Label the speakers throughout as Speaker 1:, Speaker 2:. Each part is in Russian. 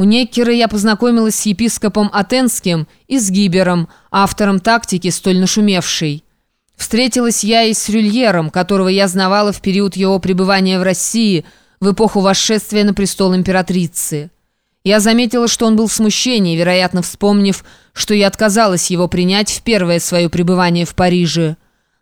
Speaker 1: У Неккера я познакомилась с епископом Атенским и с Гибером, автором тактики, столь нашумевшей. Встретилась я и с Рюльером, которого я знавала в период его пребывания в России, в эпоху восшествия на престол императрицы. Я заметила, что он был в смущении, вероятно, вспомнив, что я отказалась его принять в первое свое пребывание в Париже.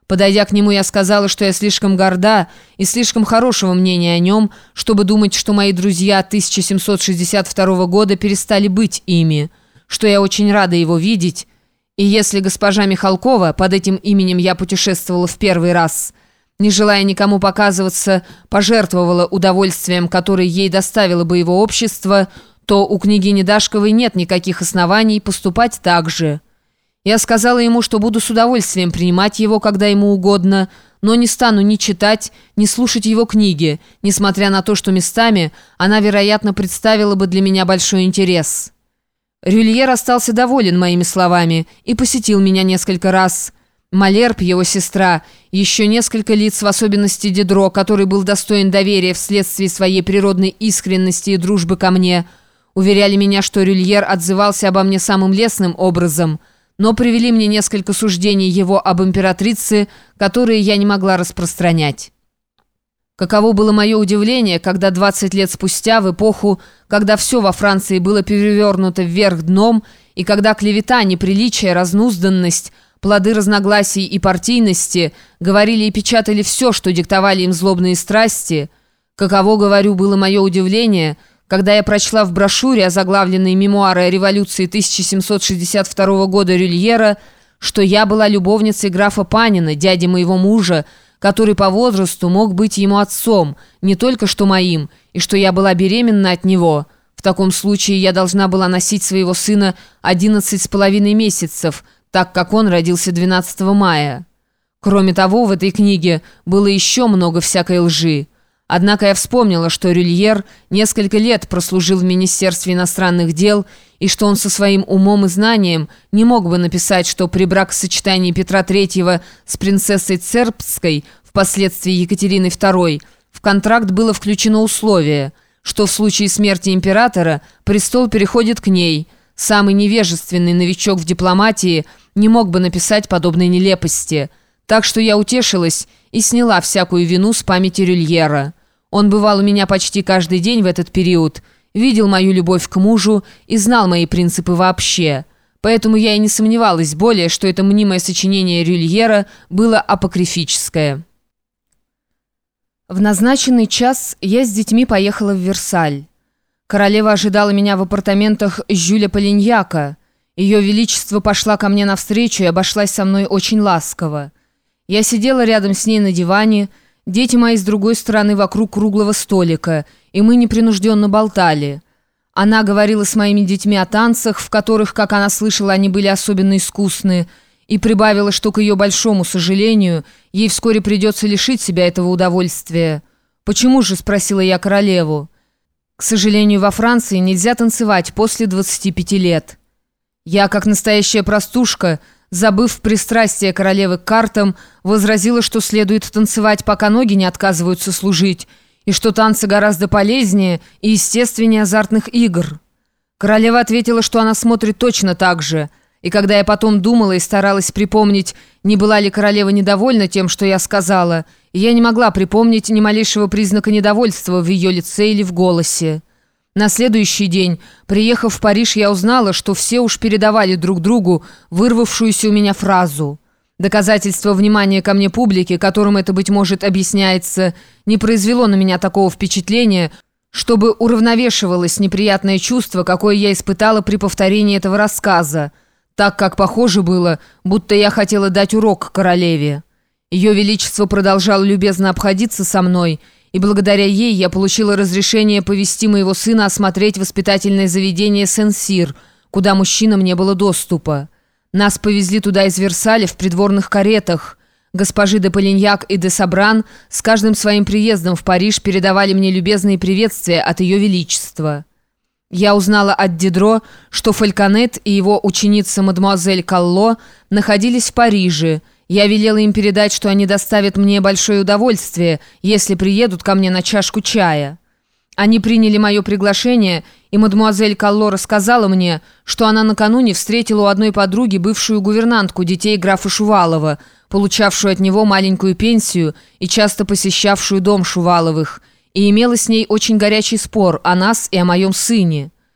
Speaker 1: Подойдя к нему, я сказала, что я слишком горда и слишком хорошего мнения о нем, чтобы думать, что мои друзья 1762 года перестали быть ими, что я очень рада его видеть, и если госпожа Михалкова, под этим именем я путешествовала в первый раз, не желая никому показываться, пожертвовала удовольствием, которое ей доставило бы его общество, то у княгини Дашковой нет никаких оснований поступать так же». Я сказала ему, что буду с удовольствием принимать его, когда ему угодно, но не стану ни читать, ни слушать его книги, несмотря на то, что местами она, вероятно, представила бы для меня большой интерес. Рюльер остался доволен моими словами и посетил меня несколько раз. Малерб, его сестра, еще несколько лиц, в особенности Дедро, который был достоин доверия вследствие своей природной искренности и дружбы ко мне, уверяли меня, что Рюльер отзывался обо мне самым лестным образом – но привели мне несколько суждений его об императрице, которые я не могла распространять. Каково было мое удивление, когда 20 лет спустя, в эпоху, когда все во Франции было перевернуто вверх дном, и когда клевета, неприличие, разнузданность, плоды разногласий и партийности говорили и печатали все, что диктовали им злобные страсти, каково, говорю, было мое удивление – когда я прочла в брошюре, озаглавленной «Мемуары о революции 1762 года Рюльера», что я была любовницей графа Панина, дяди моего мужа, который по возрасту мог быть ему отцом, не только что моим, и что я была беременна от него. В таком случае я должна была носить своего сына 11 с половиной месяцев, так как он родился 12 мая. Кроме того, в этой книге было еще много всякой лжи. Однако я вспомнила, что Рюльер несколько лет прослужил в Министерстве иностранных дел и что он со своим умом и знанием не мог бы написать, что при бракосочетании Петра III с принцессой Цербской, впоследствии Екатерины II, в контракт было включено условие, что в случае смерти императора престол переходит к ней. Самый невежественный новичок в дипломатии не мог бы написать подобной нелепости. Так что я утешилась и сняла всякую вину с памяти Рюльера. Он бывал у меня почти каждый день в этот период, видел мою любовь к мужу и знал мои принципы вообще. Поэтому я и не сомневалась более, что это мнимое сочинение Рюльера было апокрифическое. В назначенный час я с детьми поехала в Версаль. Королева ожидала меня в апартаментах Жюля Полиньяка. Ее Величество пошла ко мне навстречу и обошлась со мной очень ласково. Я сидела рядом с ней на диване, Дети мои с другой стороны вокруг круглого столика, и мы непринужденно болтали. Она говорила с моими детьми о танцах, в которых, как она слышала, они были особенно искусны, и прибавила, что, к ее большому сожалению, ей вскоре придется лишить себя этого удовольствия. «Почему же?» – спросила я королеву. «К сожалению, во Франции нельзя танцевать после 25 лет». Я, как настоящая простушка – забыв пристрастие королевы к картам, возразила, что следует танцевать, пока ноги не отказываются служить, и что танцы гораздо полезнее и естественнее азартных игр. Королева ответила, что она смотрит точно так же, и когда я потом думала и старалась припомнить, не была ли королева недовольна тем, что я сказала, я не могла припомнить ни малейшего признака недовольства в ее лице или в голосе. На следующий день, приехав в Париж, я узнала, что все уж передавали друг другу вырвавшуюся у меня фразу. Доказательство внимания ко мне публики, которым это, быть может, объясняется, не произвело на меня такого впечатления, чтобы уравновешивалось неприятное чувство, какое я испытала при повторении этого рассказа, так как похоже было, будто я хотела дать урок королеве. Ее Величество продолжало любезно обходиться со мной – и благодаря ей я получила разрешение повести моего сына осмотреть воспитательное заведение Сен-Сир, куда мужчинам не было доступа. Нас повезли туда из Версаля в придворных каретах. Госпожи де Полиньяк и де Сабран с каждым своим приездом в Париж передавали мне любезные приветствия от Ее Величества. Я узнала от Дидро, что Фальконет и его ученица мадемуазель Калло находились в Париже – я велела им передать, что они доставят мне большое удовольствие, если приедут ко мне на чашку чая. Они приняли мое приглашение и мадемуазель Калло рассказала мне, что она накануне встретила у одной подруги бывшую гувернантку детей графа Шувалова, получавшую от него маленькую пенсию и часто посещавшую дом Шуваловых, и имела с ней очень горячий спор о нас и о моем сыне.